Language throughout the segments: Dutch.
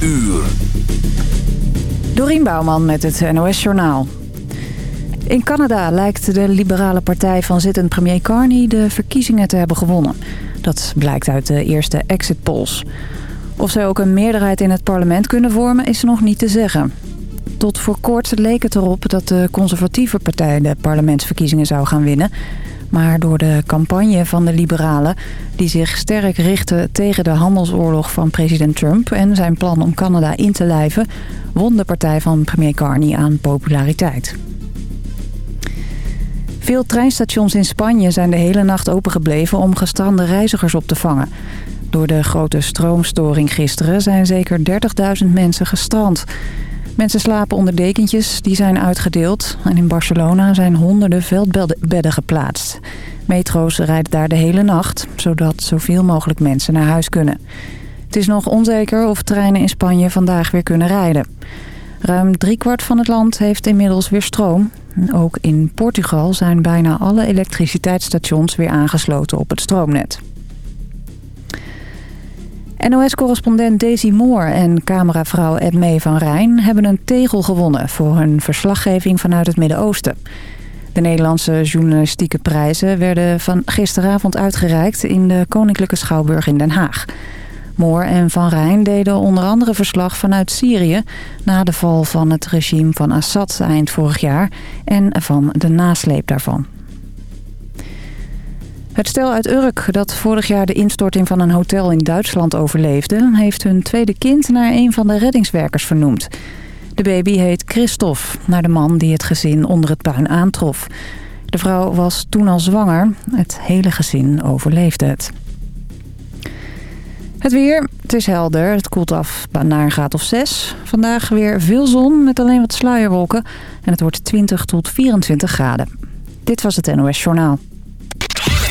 uur. Dorien Bouwman met het NOS Journaal. In Canada lijkt de liberale partij van zittend premier Carney de verkiezingen te hebben gewonnen. Dat blijkt uit de eerste exit polls. Of zij ook een meerderheid in het parlement kunnen vormen is nog niet te zeggen. Tot voor kort leek het erop dat de conservatieve partij de parlementsverkiezingen zou gaan winnen. Maar door de campagne van de liberalen, die zich sterk richtte tegen de handelsoorlog van president Trump en zijn plan om Canada in te lijven, won de partij van premier Carney aan populariteit. Veel treinstations in Spanje zijn de hele nacht opengebleven om gestrande reizigers op te vangen. Door de grote stroomstoring gisteren zijn zeker 30.000 mensen gestrand. Mensen slapen onder dekentjes, die zijn uitgedeeld. En in Barcelona zijn honderden veldbedden geplaatst. Metro's rijden daar de hele nacht, zodat zoveel mogelijk mensen naar huis kunnen. Het is nog onzeker of treinen in Spanje vandaag weer kunnen rijden. Ruim driekwart van het land heeft inmiddels weer stroom. Ook in Portugal zijn bijna alle elektriciteitsstations weer aangesloten op het stroomnet. NOS-correspondent Daisy Moore en cameravrouw Edmee van Rijn... hebben een tegel gewonnen voor hun verslaggeving vanuit het Midden-Oosten. De Nederlandse journalistieke prijzen werden van gisteravond uitgereikt... in de Koninklijke Schouwburg in Den Haag. Moore en Van Rijn deden onder andere verslag vanuit Syrië... na de val van het regime van Assad eind vorig jaar... en van de nasleep daarvan. Het stel uit Urk dat vorig jaar de instorting van een hotel in Duitsland overleefde... heeft hun tweede kind naar een van de reddingswerkers vernoemd. De baby heet Christophe, naar de man die het gezin onder het puin aantrof. De vrouw was toen al zwanger. Het hele gezin overleefde het. Het weer, het is helder. Het koelt af naar een graad of 6. Vandaag weer veel zon met alleen wat sluierwolken. En het wordt 20 tot 24 graden. Dit was het NOS Journaal.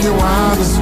you are the